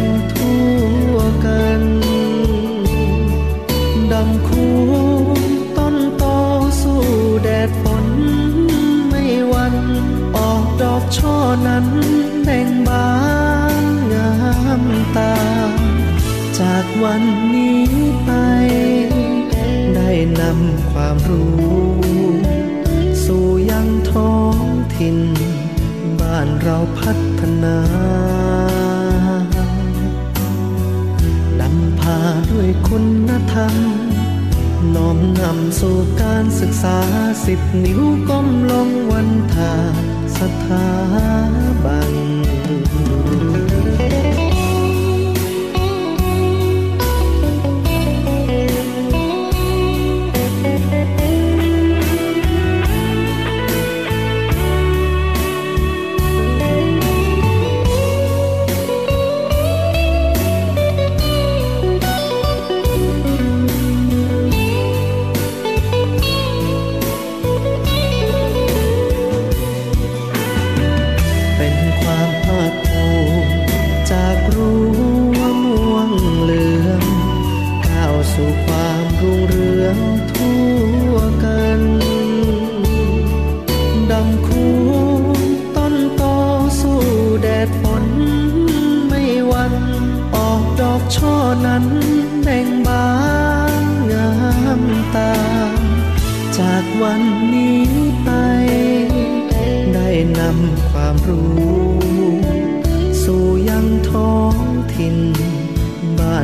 ลือทั่วกันดำคูต้นโตสู้แดดฝนไม่วัน ออกดอกช่อนั้นแบ่งบานงามตา จากวันนี้ไป ได้นำความรู้ สู่ยังท้องถิ่น บ้านเราพัฒนา วยคุณธรรม น้อมนำสู่การศึกษาสิบนิ้วก้มลงวันทาสถาบันเป็น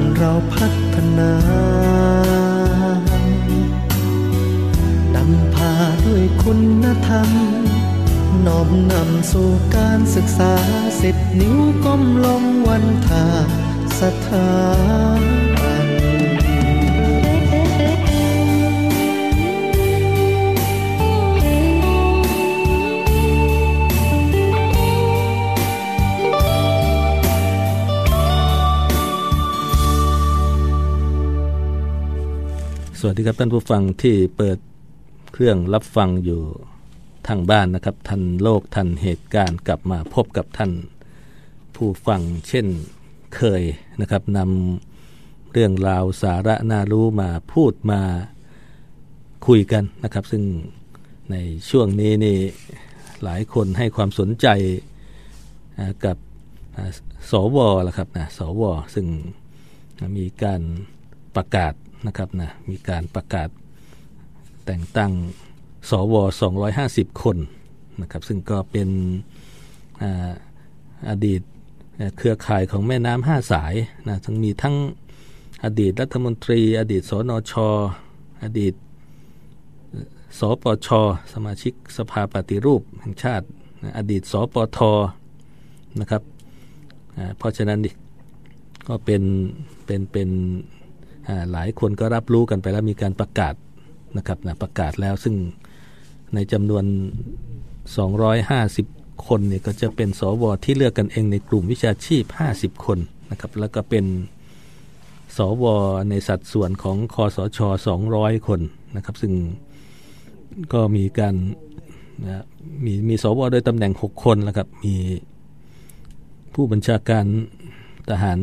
านเราพัฒนานำพาด้วยคุณธรรมน้อมนำสู่การศึกษาสิบนิ้วก้มลงวันทาสถาน สวัสดีครับท่านผู้ฟังที่เปิดเครื่องรับฟังอยู่ทางบ้านนะครับ ทันโลกทันเหตุการณ์กลับมาพบกับท่านผู้ฟังเช่นเคยนะครับนำเรื่องราวสาระน่ารู้มาพูดมาคุยกันนะครับ ซึ่งในช่วงนี้นี่หลายคนให้ความสนใจกับสวละครับนะสวซึ่งมีการ ประกาศนะครับนะมีการประกาศแต่งตั้งสว 250 คนนะครับซึ่งก็เป็นออดีตเครือข่ายของแม่น้ำห้าสายนะทั้งมีทั้งอดีตรัฐมนตรี อดีตสนชอดีตสปช สมาชิกสภาปฏิรูปแห่งชาติ อดีตสปทนะครับเพราะฉะนั้นก็เป็นเป็นเป็น หลายคนก็รับรู้กันไปแล้วมีการประกาศนะครับนะประกาศแล้วซึ่งในจำนวน 250 คนเนี่ยก็จะเป็นสวที่เลือกกันเองในกลุ่มวิชาชีพ 50 คนนะครับแล้วก็เป็นสวในสัดส่วนของคอสช 200 คนนะครับ ซึ่งก็มีการนะมีมีสวโดยตำแหน่ง 6 คนแล้วครับมีผู้บัญชาการทหาร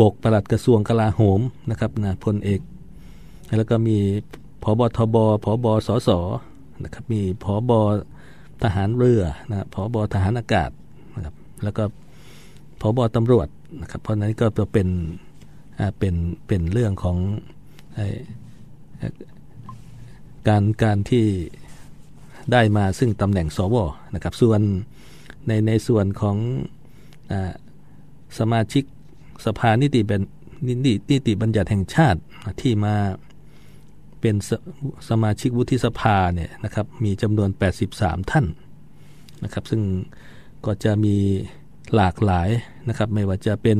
บกปลัดกระทรวงกลาโหมนะครับนะพลเอก แล้วก็มีพบทบพบสสนะครับมีพบทหารเรือนะพบทหารอากาศนะครับแล้วก็พบตำรวจนะครับเพราะนั้นก็จะเป็นเป็นเป็นเรื่องของการการที่ได้มาซึ่งตำแหน่งสวนะครับส่วนในในส่วนของอสมาชิก สภานิติบัญนินิติบัญญัติแห่งชาติที่มาเป็นสสมาชิกวุฒิสภาเนี่ยนะครับมีจำนวน 83 ท่านนะครับซึ่งก็จะมีหลากหลายนะครับไม่ว่าจะเป็น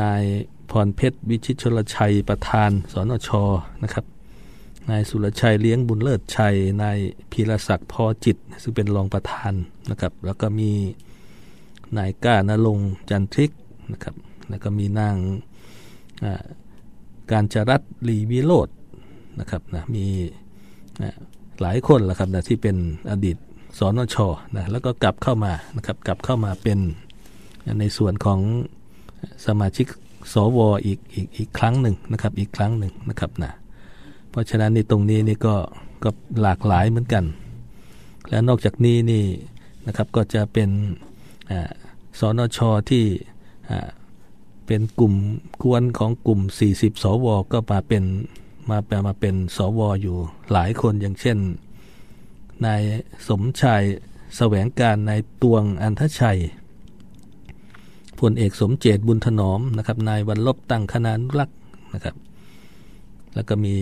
นายพรเพชรวิชิตชลชัยประธานสนชนะครับนายสุรชัยเลี้ยงบุญเลิศชัย นายพีรศักดิ์พอจิต ซึ่งเป็นรองประธานนะครับ แล้วก็มีนายก้านรงจันทริกนะครับ แล้วก็มีนางการจรัตลีวิโรธนะครับนะมีนะหลายคนละครับนะที่เป็นอดีตสอนชนะแล้วก็กลับเข้ามานะครับกลับเข้ามาเป็นในส่วนของสมาชิกสวอีกอีกอีกครั้งหนึ่งนะครับอีกครั้งหนึ่งนะครับนะเพราะฉะนั้นในตรงนี้นี่ก็ก็หลากหลายเหมือนกัน และนอกจากนี้นี่นะครับก็จะเป็นสอนชที่ เป็นกลุ่มกวนของกลุ่ม 40 สว ก็มาเป็นมาแปลมาเป็นสวอยู่หลายคนอย่างเช่นนายสมชายแสวงการนายตวงอันทชัยพลเอกสมเจตบุญถนอมนะครับนายวันลบตั้งคณานุรักษ์นะครับ แล้วก็มี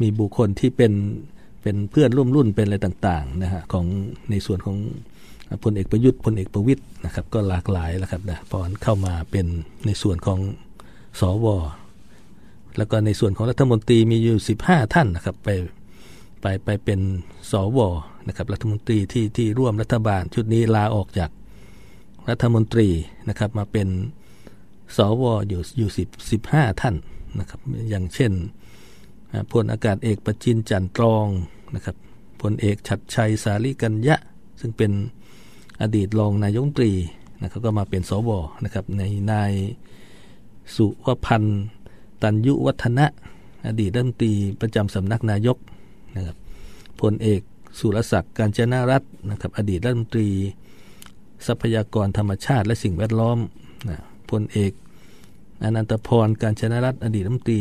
มีบุคคลที่เป็นเป็นเพื่อนร่วมรุ่นเป็นอะไรต่างๆนะฮะของในส่วนของ พลเอกประยุทธ์พลเอกประวิตยนะครับก็หลากหลายแล้วครับนะพอเข้ามาเป็นในส่วนของสวแล้วก็ในส่วนของรัฐมนตรีมีอยู่ 15 ท่านนะครับไปไปไปเป็นสวนะครับรัฐมนตรีที่ที่ร่วมรัฐบาล ชุดนี้ลาออกจากรัฐมนตรีนะครับมาเป็นสวอยู่อยู่สิบสิบห้าท่านนะครับอย่างเช่นพลอากาศเอกประจินจันตรองนะครับพลเอกชัดชัยสาลีกัญญะ ซึ่งเป็น อดีตรองนายกตรีนะครับก็มาเป็นสวนะครับในนายสุวพันธ์ตันยุวัฒนะ อดีตรัฐมนตรีประจำสำนักนายกนะครับพลเอกสุรศักดิ์การจนารัตน์นะครับอดีตรัฐมนตรี ทรัพยากรธรรมชาติและสิ่งแวดล้อมนะพลเอกอนันตพรการชนะรัตน์อดีตรัฐมนตรี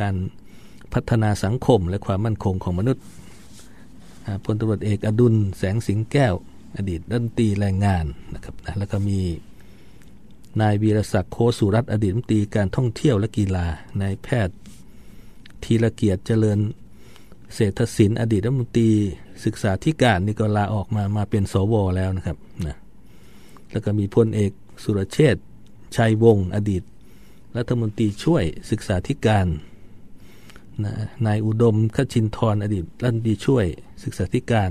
การพัฒนาสังคมและความมั่นคงของมนุษย์พลตำรวจเอกอดุลแสงสิงแก้ว อดีตรัฐมนตรีแรงงานนะครับนะแล้วก็มีนายวีรศักดิ์โคสุรัตน์อดีตรัฐมนตรีการท่องเที่ยวและกีฬานายแพทย์ธีรเกียรติเจริญ เศรษฐศิลป์อดีตรัฐมนตรีศึกษาธิการนี่ก็ลาออกมามาเป็นสวแล้วนะครับนะแล้วก็มีพลเอกสุรเชษชัยวงศ์อดีต รัฐมนตรีช่วยศึกษาธิการนายอุดมขชินทร์อดีตรัฐมนตรีช่วยศึกษาธิการ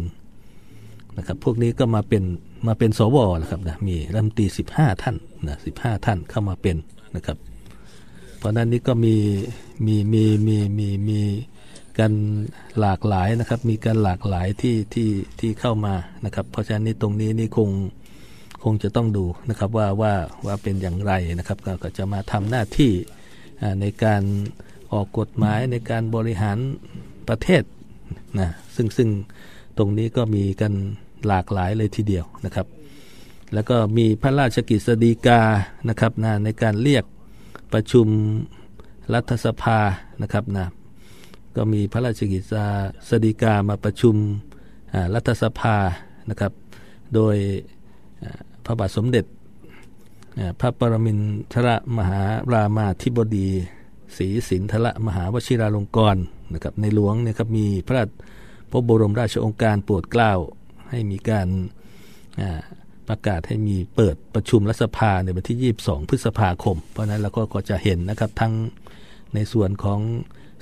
นะครับ พวกนี้ก็มาเป็นมาเป็นสวนะครับนะมีรัฐมนตรีสิบห้าท่านนะสิบห้าท่านเข้ามาเป็นนะครับ เพราะนั้นนี้ก็มีมีมีมีมีมีกันหลากหลายนะครับ มีการหลากหลายที่ที่ที่เข้ามานะครับ เพราะฉะนั้นนี้ตรงนี้นี่คงคงจะต้องดูนะครับว่าว่าว่าเป็นอย่างไรนะครับก็จะมาทำหน้าที่ในการออกกฎหมายในการบริหารประเทศนะซึ่งซึ่งตรงนี้ก็มีกัน หลากหลายเลยทีเดียวนะครับ แล้วก็มีพระราชกิจสดีกานะครับนะในการเรียกประชุมรัฐสภานะครับนะก็มีพระราชกิจสดีกามาประชุมรัฐสภานะครับ โดยพระบาทสมเด็จพระปรมินทรมหารามาธิบดีศรีสินทรมหาวชิราลงกรณ์นะครับในหลวงนี่ยครับมีพระพระบรมราชองค์การโปรดเกล้า ให้มีการประกาศให้มีเปิดประชุมรัฐสภาในวันที่ 22 พฤษภาคม เพราะนั้นเราก็จะเห็นนะครับทั้งในส่วนของ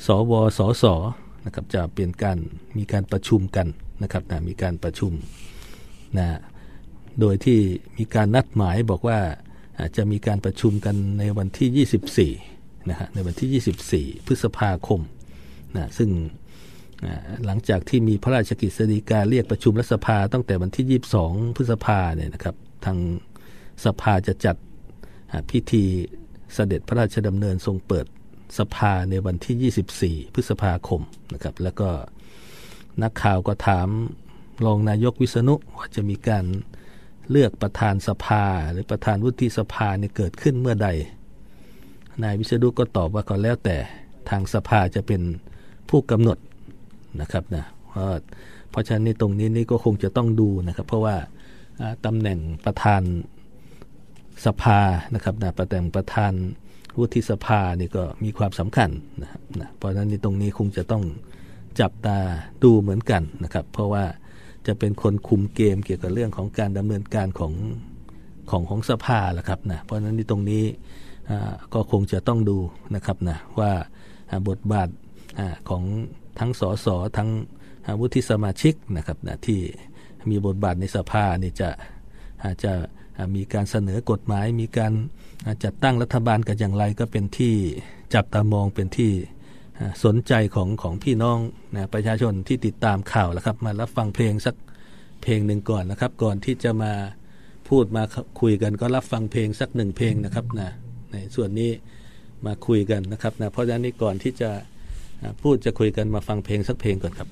สวสสนะครับจะเป็นการมีการประชุมกันนะครับนะมีการประชุมนะโดยที่มีการนัดหมายบอกว่าจะมีการประชุมกันในวันที่ 24นะฮะในวันที่ 24 พฤษภาคมนะซึ่ง หลังจากที่มีพระราชกิจสีกาเรียกประชุมรัฐสภาตั้งแต่วันที่ 22 พฤษภาเนี่ยนะครับ ทางสภาจะจัดพิธีเสด็จพระราชดำเนินทรงเปิดสภาในวันที่ 24 พฤษภาคมนะครับ แล้วก็นักข่าวก็ถามรองนายกวิษณุว่าจะมีการเลือกประธานสภาหรือประธานวุฒิสภาเนี่ยเกิดขึ้นเมื่อใด นายวิษณุก็ตอบว่าก็แล้วแต่ทางสภาจะเป็นผู้กำหนด นะครับนะเพราะเพราะฉะนั้นในตรงนี้นี่ก็คงจะต้องดูนะครับ เพราะว่าตำแหน่งประธานสภานะครับนะประแต่งประธานวุฒิสภานี่ก็มีความสำคัญนะครับนะเพราะฉะนั้นในตรงนี้คงจะต้องจับตาดูเหมือนกันนะครับ เพราะว่าจะเป็นคนคุมเกมเกี่ยวกับเรื่องของการดำเนินการของของของสภาแหละครับนะเพราะฉะนั้นในตรงนี้ก็คงจะต้องดูนะครับนะว่าบทบาทของ ทั้งสสทั้งวุฒิสมาชิกนะครับนะที่มีบทบาทในสภานี่จะจะมีการเสนอกฎหมาย มีการจัดตั้งรัฐบาลกันอย่างไร ก็เป็นที่จับตามองเป็นที่สนใจของของพี่น้องนะประชาชนที่ติดตามข่าวแล้วครับ มารับฟังเพลงสักเพลงหนึ่งก่อนนะครับ ก่อนที่จะมาพูดมาคุยกันก็รับฟังเพลงสักหนึ่งเพลงนะครับนะในส่วนนี้มาคุยกันนะครับนะเพราะฉะนั้นก่อนที่จะ พูดจะคุยกันมาฟังเพลงสักเพลงก่อนครับ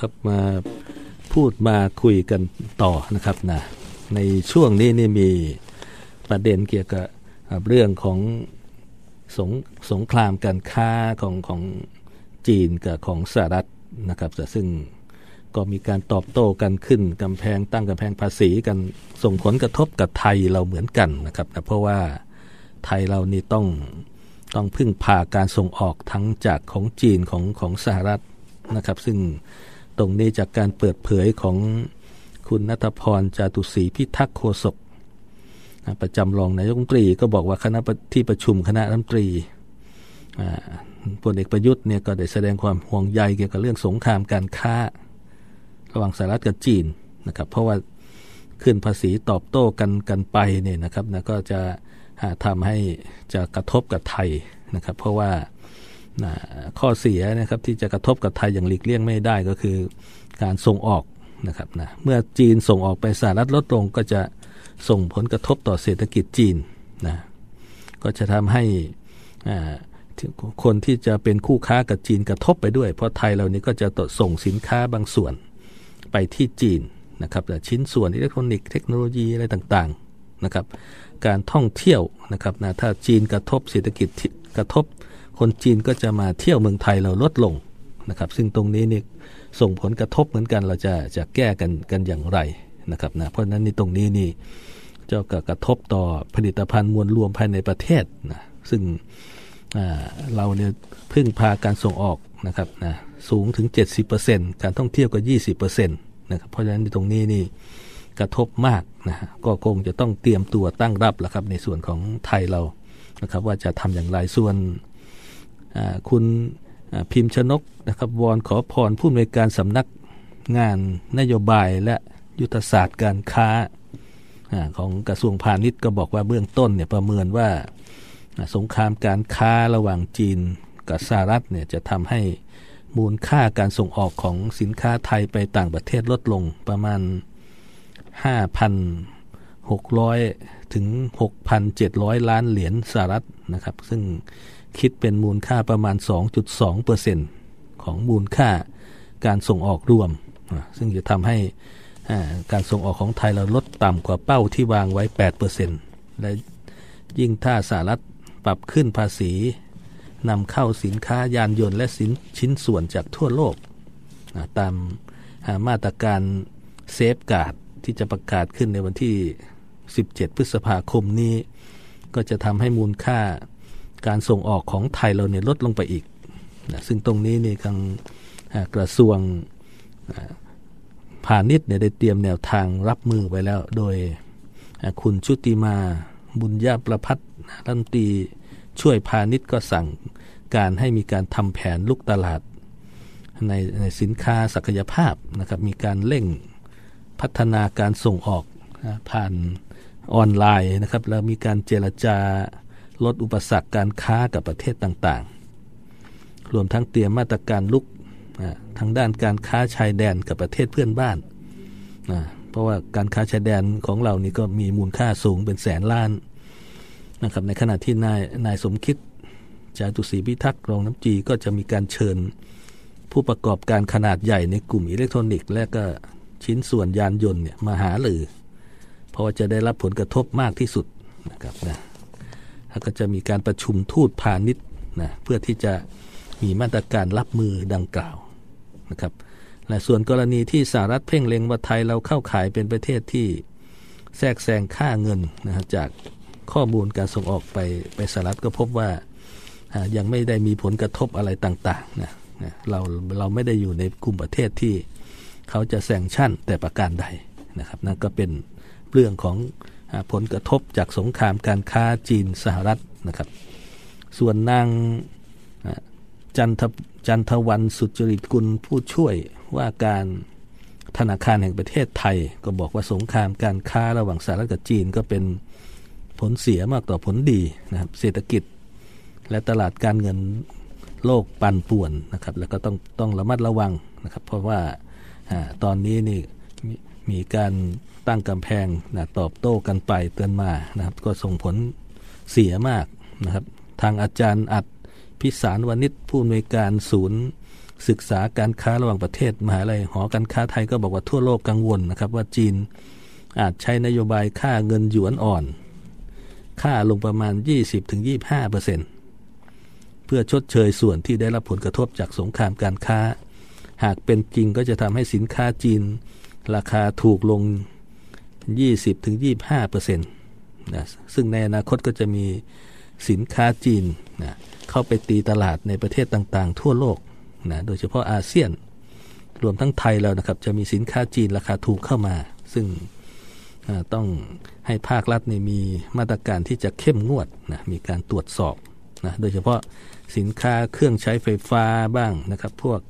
ครับมาพูดมาคุยกันต่อนะครับนะในช่วงนี้นี่มีประเด็นเกี่ยวกับเรื่องของสงสงครามการค้าของของจีนกับของสหรัฐนะครับแต่ซึ่งก็มีการตอบโต้กันขึ้นกำแพงตั้งกำแพงภาษีกันส่งผลกระทบกับไทยเราเหมือนกันนะครับนะเพราะว่าไทยเรานี่ต้องต้องพึ่งพาการส่งออกทั้งจากของจีนของของสหรัฐนะครับ ซึ่ง ตรงนี้จากการเปิดเผยของคุณนัทพรจาตุศรีพิทักษ์โฆษกประจำรองนายกรัฐมนตรีก็บอกว่าคณะที่ประชุมคณะรัฐมนตรีพลเอกประยุทธ์เนี่ยก็ได้แสดงความห่วงใยเกี่ยวกับเรื่องสงครามการค้า ระหว่างสหรัฐกับจีนนะครับ เพราะว่าขึ้นภาษีตอบโต้กันกันไปเนี่ยนะครับนะก็จะทำให้จะกระทบกับไทยนะครับ เพราะว่า ข้อเสียนะครับที่จะกระทบกับไทยอย่างหลีกเลี่ยงไม่ได้ก็คือการส่งออกนะครับนะเมื่อจีนส่งออกไปสหรัฐลดลงก็จะส่งผลกระทบต่อเศรษฐกิจจีนนะก็จะทำให้คนที่จะเป็นคู่ค้ากับจีนกระทบไปด้วย เพราะไทยเรานี้ก็จะตส่งสินค้าบางส่วนไปที่จีนนะครับชิ้นส่วนอิเล็กทรอนิกส์เทคโนโลยีอะไรต่างๆนะครับการท่องเที่ยวนะครับนะถ้าจีนกระทบเศรษฐกิจกระทบ คนจีนก็จะมาเที่ยวเมืองไทยเราลดลงนะครับ ซึ่งตรงนี้นี่ส่งผลกระทบเหมือนกันเราจะจะแก้กันกันอย่างไรนะครับนะเพราะฉะนั้นนี่ตรงนี้นี่จ้ากระทบต่อผลิตภัณฑ์มวลรวมภายในประเทศนะซึ่งเราเนี่ยพึ่งพาการส่งออกนะครับนะสูงถึง 70%การท่องเที่ยวก็ 20%นะครับเพราะฉะนั้นตรงนี้นี่กระทบมากนะก็คงจะต้องเตรียมตัวตั้งรับแล้วครับในส่วนของไทยเรานะครับว่าจะทำอย่างไรส่วน คุณพิมพ์ชนกนะครับวอนขอพรผู้อำนวยการสำนักงานนโยบายและยุทธศาสตร์การค้าของกระทรวงพาณิชย์ก็บอกว่าเบื้องต้นเนี่ยประเมินว่าสงครามการค้าระหว่างจีนกับสหรัฐเนี่ยจะทำให้มูลค่าการส่งออกของสินค้าไทยไปต่างประเทศลดลงประมาณ 5,600 ถึง 6,700 ล้านเหรียญสหรัฐนะครับ ซึ่ง คิดเป็นมูลค่าประมาณ 2.2%ของมูลค่าการส่งออกรวม ซึ่งจะทำให้การส่งออกของไทยเราลดต่ำกว่าเป้าที่วางไว้ 8%และยิ่งถ้าสหรัฐปรับขึ้นภาษีนำเข้าสินค้ายานยนต์และสินชิ้นส่วนจากทั่วโลก ตามมาตรการ safeguard ที่จะประกาศขึ้นในวันที่ 17 พฤษภาคมนี้ ก็จะทำให้มูลค่า การส่งออกของไทยเราเนี่ยลดลงไปอีกนะซึ่งตรงนี้นี่ทางกระทรวงพาณิชย์เนี่ยได้เตรียมแนวทางรับมือไว้แล้ว โดยคุณชุติมาบุญญาประพัฒรัฐมนตรีช่วยพาณิชย์ก็สั่งการให้มีการทำแผนลุกตลาดในในสินค้าศักยภาพนะครับมีการเร่งพัฒนาการส่งออกผ่านออนไลน์นะครับแล้วมีการเจรจา ลดอุปสรรคการค้ากับประเทศต่างๆ รวมทั้งเตรียมมาตรการลุกทางด้านการค้าชายแดนกับประเทศเพื่อนบ้าน เพราะว่าการค้าชายแดนของเรานี่ก็มีมูลค่าสูงเป็นแสนล้านนะครับในขณะที่นายนายสมคิดจาตุศรีพิทักษ์รองน้ำจีก็จะมีการเชิญผู้ประกอบการขนาดใหญ่ในกลุ่มอิเล็กทรอนิกส์ และก็ชิ้นส่วนยานยนต์เนี่ยมาหาหรือเพราะว่าจะได้รับผลกระทบมากที่สุดนะครับนะ แล้วก็จะมีการประชุมทูตพาณิชย์นะเพื่อที่จะมีมาตรการรับมือดังกล่าวนะครับและส่วนกรณีที่สหรัฐเพ่งเล็งว่าไทยเราเข้าขายเป็นประเทศที่แทรกแซงค่าเงินนะจากข้อมูลการส่งออกไปไปสหรัฐก็พบว่ายังไม่ได้มีผลกระทบอะไรต่างๆนะเราเราไม่ได้อยู่ในกลุ่มประเทศที่เขาจะแซงชั่นแต่ประการใดนะครับนั่นก็เป็นเรื่องของ ผลกระทบจากสงครามการค้าจีนสหรัฐนะครับ ส่วนนางจันทจันทวันสุจริตกุลผู้ช่วยว่าการธนาคารแห่งประเทศไทย ก็บอกว่าสงครามการค้าระหว่างสหรัฐกับจีนก็เป็นผลเสียมากต่อผลดีนะครับ เศรษฐกิจและตลาดการเงินโลกปั่นป่วนนะครับ แล้วก็ต้องต้องระมัดระวังนะครับ เพราะว่าอตอนนี้นี่มีการ ตั้งกำแพงนะตอบโต้กันไปเตือนมานะครับ ก็ส่งผลเสียมากนะครับ ทางอาจารย์อัดพิสารวณิชผู้อำนวยการศูนย์ ศึกษาการค้าระหว่างประเทศมหาลัยหอการค้าไทยก็บอกว่าทั่วโลกกังวลนะครับ ว่าจีนอาจใช้นโยบายค่าเงินหยวนอ่อน ค่าลงประมาณ 20-25%เปอร์เซ็นต์เพื่อชดเชยส่วนที่ได้รับผลกระทบจากสงครามการค้า หากเป็นจริงก็จะทำให้สินค้าจีน ราคาถูกลง 20-25%เปอร์เซ็นต์นะซึ่งในอนาคตก็จะมีสินค้าจีนนะเข้าไปตีตลาดในประเทศต่างๆ ทั่วโลกนะโดยเฉพาะอาเซียน รวมทั้งไทยแล้วนะครับ จะมีสินค้าจีนราคาถูกเข้ามา ซึ่งต้องให้ภาครัฐนี่มีมาตรการที่จะเข้มงวดนะมีการตรวจสอบนะโดยเฉพาะสินค้าเครื่องใช้ไฟฟ้าบ้างนะครับ พวก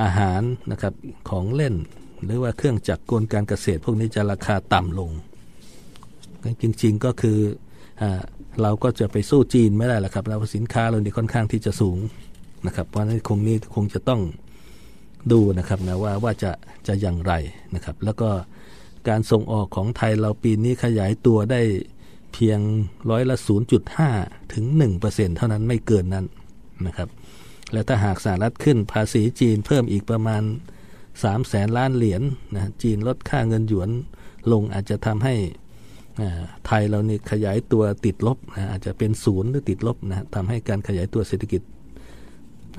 อาหารนะครับของเล่น หรือว่าเครื่องจักรกลการเกษตร พวกนี้จะราคาต่ำลง จริง ๆก็คืออเราก็จะไปสู้จีนไม่ได้ละครับแล้วสินค้าเรานี่ค่อนข้างที่จะสูงนะครับ เพราะนั้นคงนี้คงจะต้องดูนะครับนะว่าว่าจะจะอย่างไรนะครับ แล้วก็การส่งออกของไทยเราปีนี้ขยายตัวได้เพียงร้อยละ 0.5 ถึง 1%เท่านั้นไม่เกินนั้นนะครับ และถ้าหากสหรัฐขึ้นภาษีจีนเพิ่มอีกประมาณ 3แสนล้านเหรียญนนะจีนลดค่าเงินหยวนลงอาจจะทำให้ไทยเรานี่ขยายตัวติดลบนะอาจจะเป็นศูนย์หรือติดลบนะทำให้การขยายตัวเศรษฐกิจ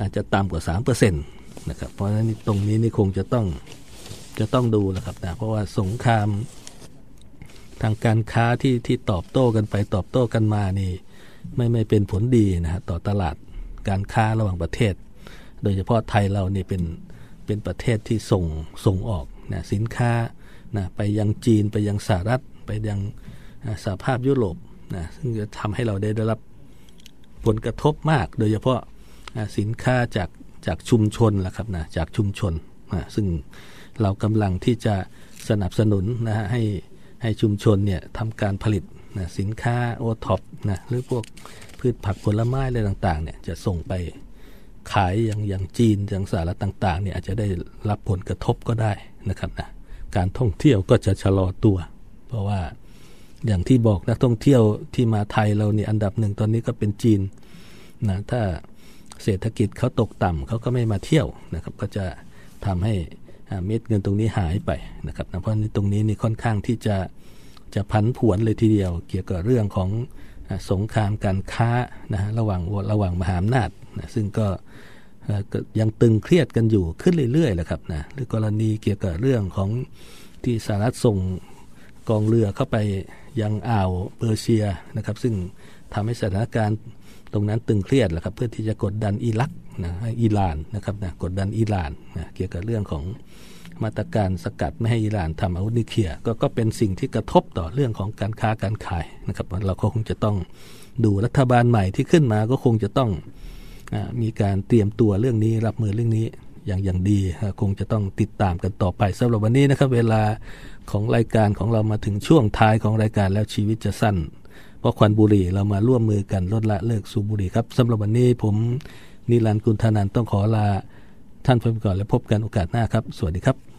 อาจจะต่ำกว่า3%นะครับเพราะฉะนั้นตรงนี้นี่คงจะต้องจะต้องดูนะครับนะเพราะว่าสงครามทางการค้าที่ที่ตอบโต้กันไปตอบโต้กันมานี่ไม่ไม่เป็นผลดีนะฮะต่อตลาดการค้าระหว่างประเทศ โดยเฉพาะไทยเรานี่เป็น เป็นประเทศที่ส่งส่งออกนะสินค้านะไปยังจีนไปยังสหรัฐ ไปยังสหภาพยุโรปนะซึ่งจะทำให้เราได้ได้รับผลกระทบมาก โดยเฉพาะสินค้าจากจากชุมชนแหละครับนะจากชุมชนนะซึ่งเรากำลังที่จะสนับสนุนนะฮะให้ให้ชุมชนเนี่ยทำการผลิตนะสินค้าโอท็อปนะหรือพวกพืชผักผลไม้อะไรต่างๆเนี่ยจะส่งไป ขายอย่างอย่างจีนอย่างสหรัฐต่างๆเนี่ยอาจจะได้รับผลกระทบก็ได้นะครับนะการท่องเที่ยวก็จะชะลอตัว เพราะว่าอย่างที่บอกนักท่องเที่ยวที่มาไทยเราเนี่ยอันดับหนึ่งตอนนี้ก็เป็นจีนนะถ้าเศรษฐกิจเขาตกต่ำเขาก็ไม่มาเที่ยวนะครับก็จะทำให้เม็ดเงินตรงนี้หายไปนะครับนะเพราะตรงนี้นี่ค่อนข้างที่จะจะพันผวนเลยทีเดียว เกี่ยวกับเรื่องของสงครามการค้านะระหว่างระหว่างมหาอำนาจ นะซึ่งก็ยังตึงเครียดกันอยู่ขึ้นเรื่อยๆแหละครับนะหรือกรณีเกี่ยวกับเรื่องของที่สหรัฐส่งกองเรือเข้าไปยังอ่าวเปอร์เซียนะครับ ซึ่งทำให้สถานการณ์ตรงนั้นตึงเครียดแหละครับ เพื่อที่จะกดดันอิรักนะอิหร่านนะครับนะกดดันอิหร่านนะเกี่ยวกับเรื่องของมาตรการสกัดไม่ให้อิหร่านทำอาวุธนิวเคลียร์ก็ก็เป็นสิ่งที่กระทบต่อเรื่องของการค้าการขายนะครับเราก็คงจะต้องดูรัฐบาลใหม่ที่ขึ้นมาก็คงจะต้อง มีการเตรียมตัวเรื่องนี้รับมือเรื่องนี้อย่างอย่างดีคงจะต้องติดตามกันต่อไปสำหรับวันนี้นะครับ เวลาของรายการของเรามาถึงช่วงท้ายของรายการแล้วชีวิตจะสั้น เพราะควันบุหรี่เรามาร่วมมือกันลดละเลิกสูบบุหรี่ครับสำหรับวันนี้ผมนิรันดร์กุลธนันต้องขอลาท่านไปก่อนและพบกันโอกาสหน้าครับ สวัสดีครับ